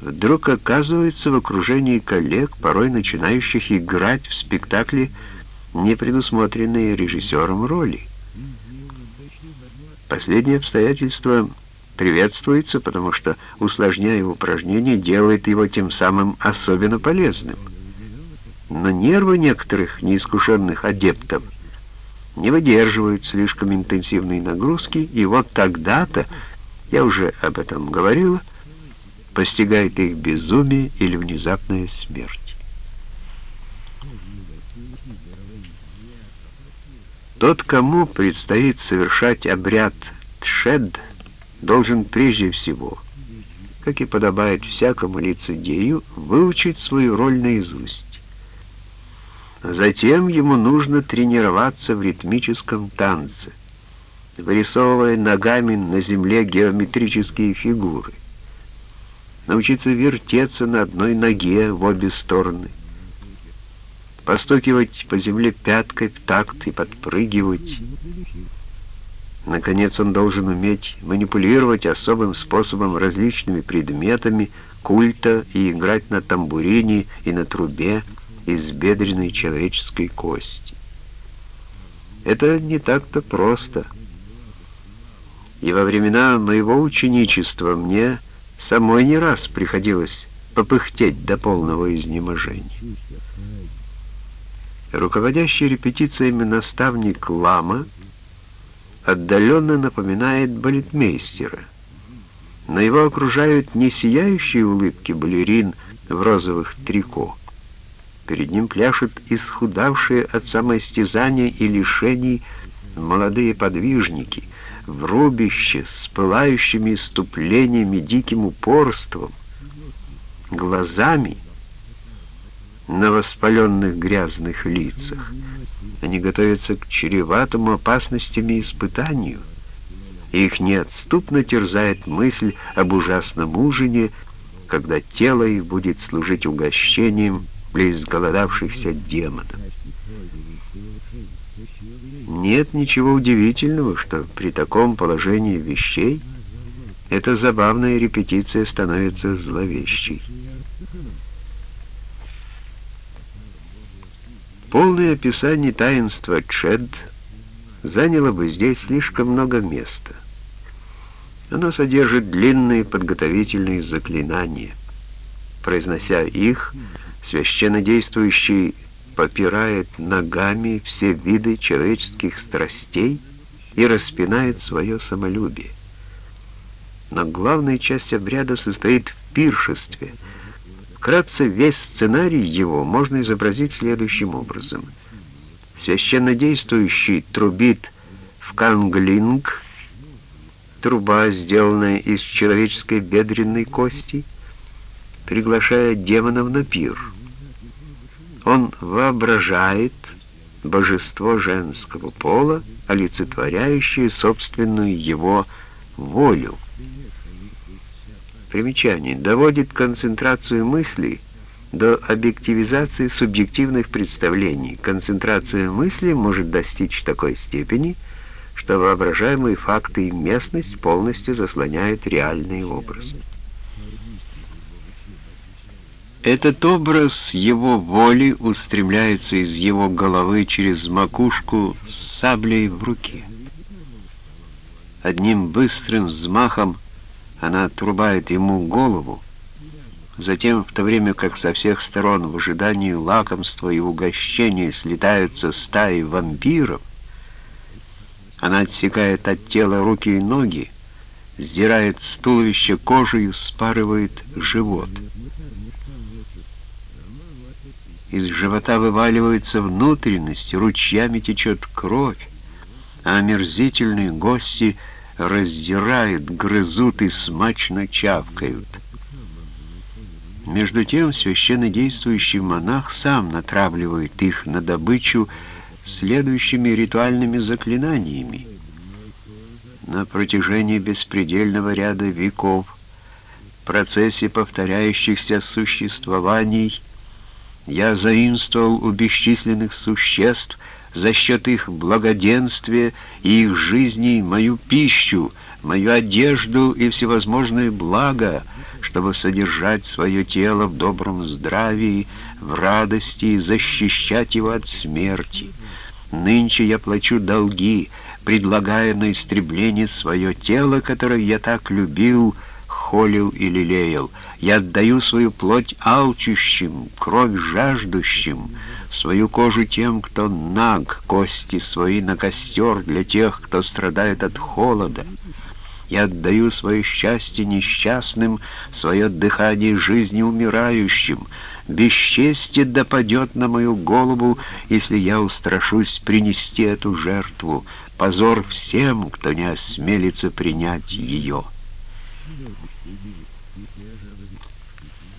вдруг оказывается в окружении коллег, порой начинающих играть в спектакле не предусмотренные режиссером роли. Последнее обстоятельство приветствуется, потому что, усложняя упражнение, делает его тем самым особенно полезным. Но нервы некоторых неискушенных адептов не выдерживают слишком интенсивной нагрузки, и вот тогда-то, я уже об этом говорила, постигает их безумие или внезапная смерть. Тот, кому предстоит совершать обряд Тшед, должен прежде всего, как и подобает всякому лицедею, выучить свою роль наизусть. Затем ему нужно тренироваться в ритмическом танце, вырисовывая ногами на земле геометрические фигуры, научиться вертеться на одной ноге в обе стороны, постукивать по земле пяткой в такт и подпрыгивать. Наконец он должен уметь манипулировать особым способом различными предметами культа и играть на тамбурине и на трубе из бедренной человеческой кости. Это не так-то просто. И во времена моего ученичества мне самой не раз приходилось попыхтеть до полного изнеможения. Руководящий репетициями наставник Лама отдаленно напоминает балетмейстера, но его окружают не сияющие улыбки балерин в розовых трико. Перед ним пляшут исхудавшие от самоистязания и лишений молодые подвижники, в рубище с пылающими иступлениями, диким упорством, глазами — на воспаленных грязных лицах. Они готовятся к чреватому опасностями испытанию. Их неотступно терзает мысль об ужасном ужине, когда тело их будет служить угощением для изголодавшихся демонов. Нет ничего удивительного, что при таком положении вещей эта забавная репетиция становится зловещей. Полное описание таинства Чед заняло бы здесь слишком много места. Оно содержит длинные подготовительные заклинания. Произнося их, священнодействующий попирает ногами все виды человеческих страстей и распинает свое самолюбие. Но главная часть обряда состоит в пиршестве — Вкратце, весь сценарий его можно изобразить следующим образом. Священнодействующий трубит в канглинг, труба, сделанная из человеческой бедренной кости, приглашая демонов на пир. Он воображает божество женского пола, олицетворяющее собственную его волю. Примечание. Доводит концентрацию мыслей до объективизации субъективных представлений. Концентрация мысли может достичь такой степени, что воображаемые факты и местность полностью заслоняют реальные образы. Этот образ его воли устремляется из его головы через макушку с саблей в руке. Одним быстрым взмахом она отрубает ему голову, затем, в то время как со всех сторон в ожидании лакомства и угощения слетаются стаи вампиров, она отсекает от тела руки и ноги, сдирает с туловища кожу спарывает живот. Из живота вываливается внутренность, ручьями течет кровь, а омерзительные гости — раздирают, грызут и смачно чавкают. Между тем священно действующий монах сам натравливает их на добычу следующими ритуальными заклинаниями. На протяжении беспредельного ряда веков в процессе повторяющихся существований я заимствовал у бесчисленных существ за счет их благоденствия и их жизней мою пищу, мою одежду и всевозможные блага, чтобы содержать свое тело в добром здравии, в радости и защищать его от смерти. Нынче я плачу долги, предлагая на истребление свое тело, которое я так любил, холил и лелеял. Я отдаю свою плоть алчущим, кровь жаждущим, свою кожу тем, кто наг, кости свои на костер для тех, кто страдает от холода. Я отдаю свое счастье несчастным, свое дыхание жизни умирающим. Бесчестье допадет на мою голову, если я устрашусь принести эту жертву. Позор всем, кто не осмелится принять ее».